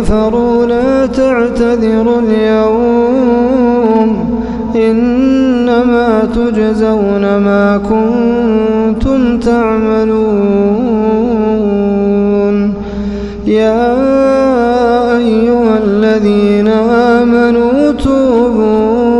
كفروا لا تعتذروا اليوم إنما تجزون ما كنتم تعملون يا أيها الذين آمنوا توبوا